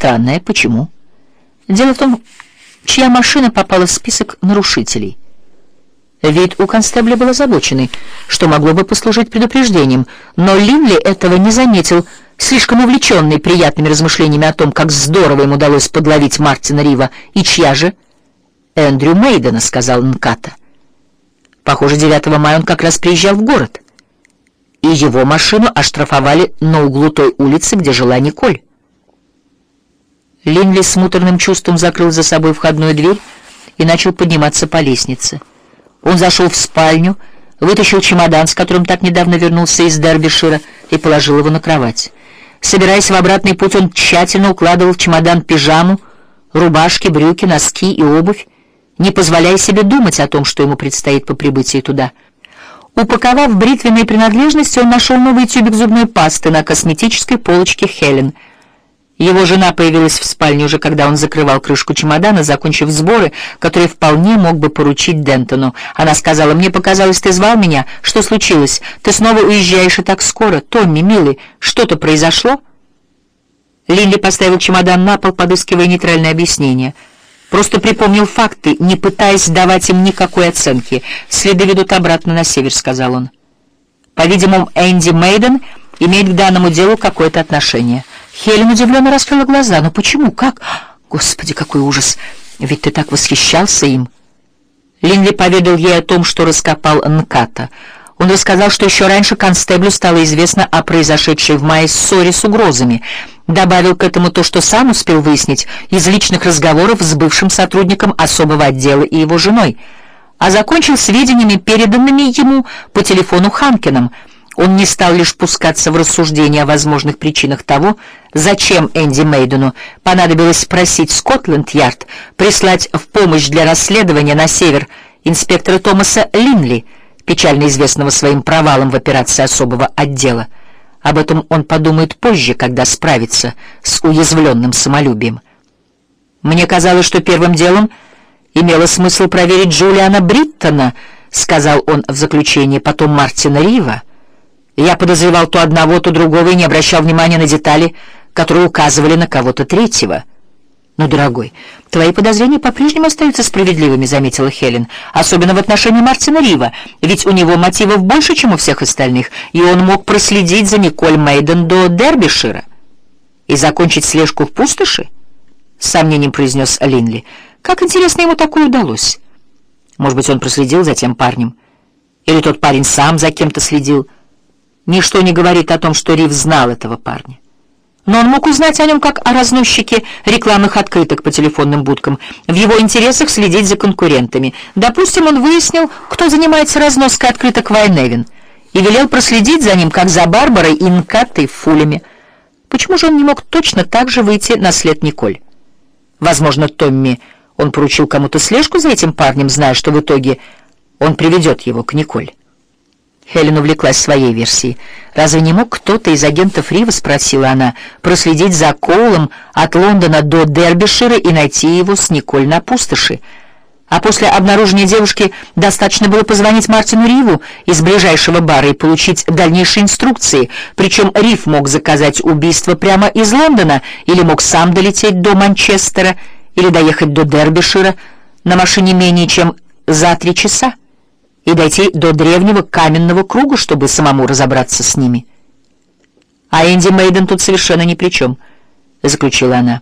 странное. Почему? Дело в том, чья машина попала в список нарушителей. Вид у констебля был озабоченный, что могло бы послужить предупреждением, но Линли этого не заметил, слишком увлеченный приятными размышлениями о том, как здорово им удалось подловить Мартина Рива. «И чья же?» «Эндрю Мейдена», — сказал Нката. Похоже, 9 мая он как раз приезжал в город, и его машину оштрафовали на углу той улицы, где жила Николь. Линли с муторным чувством закрыл за собой входную дверь и начал подниматься по лестнице. Он зашел в спальню, вытащил чемодан, с которым так недавно вернулся из Дербишира, и положил его на кровать. Собираясь в обратный путь, он тщательно укладывал в чемодан пижаму, рубашки, брюки, носки и обувь, не позволяя себе думать о том, что ему предстоит по прибытии туда. Упаковав бритвенные принадлежности, он нашел новый тюбик зубной пасты на косметической полочке Хелен — его жена появилась в спальне уже когда он закрывал крышку чемодана, закончив сборы, которые вполне мог бы поручить Дентону. Она сказала, «Мне показалось, ты звал меня. Что случилось? Ты снова уезжаешь и так скоро. Томми, милый, что-то произошло?» Лилли поставил чемодан на пол, подыскивая нейтральное объяснение. Просто припомнил факты, не пытаясь давать им никакой оценки. «Следы ведут обратно на север», — сказал он. «По-видимому, Энди Мейден имеет к данному делу какое-то отношение». Хелен удивленно раскрыла глаза. «Но почему? Как? Господи, какой ужас! Ведь ты так восхищался им!» Линли поведал ей о том, что раскопал Нката. Он рассказал, что еще раньше констеблю стало известно о произошедшей в мае ссоре с угрозами. Добавил к этому то, что сам успел выяснить из личных разговоров с бывшим сотрудником особого отдела и его женой. А закончил сведениями, переданными ему по телефону Ханкином — он не стал лишь пускаться в рассуждения о возможных причинах того, зачем Энди Мейдену понадобилось просить Скотленд-Ярд прислать в помощь для расследования на север инспектора Томаса Линли, печально известного своим провалом в операции особого отдела. Об этом он подумает позже, когда справится с уязвленным самолюбием. «Мне казалось, что первым делом имело смысл проверить Джулиана Бриттона», — сказал он в заключении, потом Мартина Рива. Я подозревал то одного, то другого и не обращал внимания на детали, которые указывали на кого-то третьего. «Но, дорогой, твои подозрения по-прежнему остаются справедливыми», — заметила Хелен, «особенно в отношении Мартина Рива, ведь у него мотивов больше, чем у всех остальных, и он мог проследить за Николь Мейден до Дербишира и закончить слежку в пустоши?» — с сомнением произнес Линли. «Как интересно ему такое удалось? Может быть, он проследил за тем парнем? Или тот парень сам за кем-то следил?» Ничто не говорит о том, что Рив знал этого парня. Но он мог узнать о нем как о разносчике рекламных открыток по телефонным будкам. В его интересах следить за конкурентами. Допустим, он выяснил, кто занимается разноской открыток в Айневин, и велел проследить за ним, как за Барбарой и Нкатой в Фулеме. Почему же он не мог точно так же выйти на след Николь? Возможно, Томми он поручил кому-то слежку за этим парнем, зная, что в итоге он приведет его к Николь. Хелен увлеклась своей версией. «Разве не мог кто-то из агентов Рива, — спросила она, — проследить за Коулом от Лондона до Дербишира и найти его с Николь на пустоши? А после обнаружения девушки достаточно было позвонить Мартину Риву из ближайшего бара и получить дальнейшие инструкции, причем Рив мог заказать убийство прямо из Лондона или мог сам долететь до Манчестера или доехать до Дербишира на машине менее чем за три часа и дойти до древнего каменного круга, чтобы самому разобраться с ними. А Энди Мейден тут совершенно ни при чем, — заключила она.